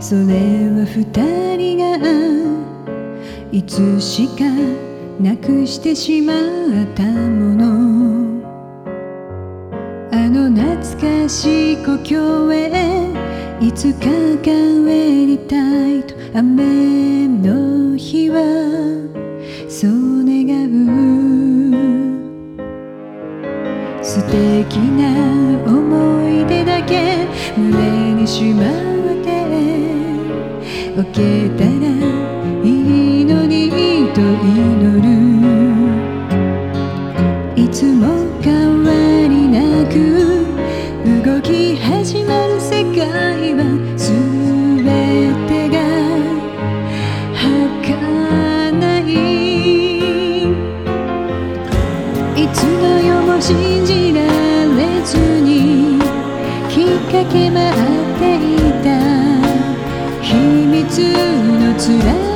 それは二人がいつしかなくしてしまったもの。あの懐かしい故郷へいつか帰りたいと雨の日はそう願う。素敵なけたらいいのにと祈るい。つも変わりなく動き始まる世界は全てが儚い。いつの世も信じられずにきっかけ待っていた。自然。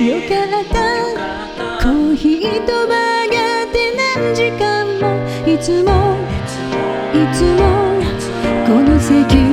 よかった。コーヒーとバーガーで何時間も？いつも？いつも？この席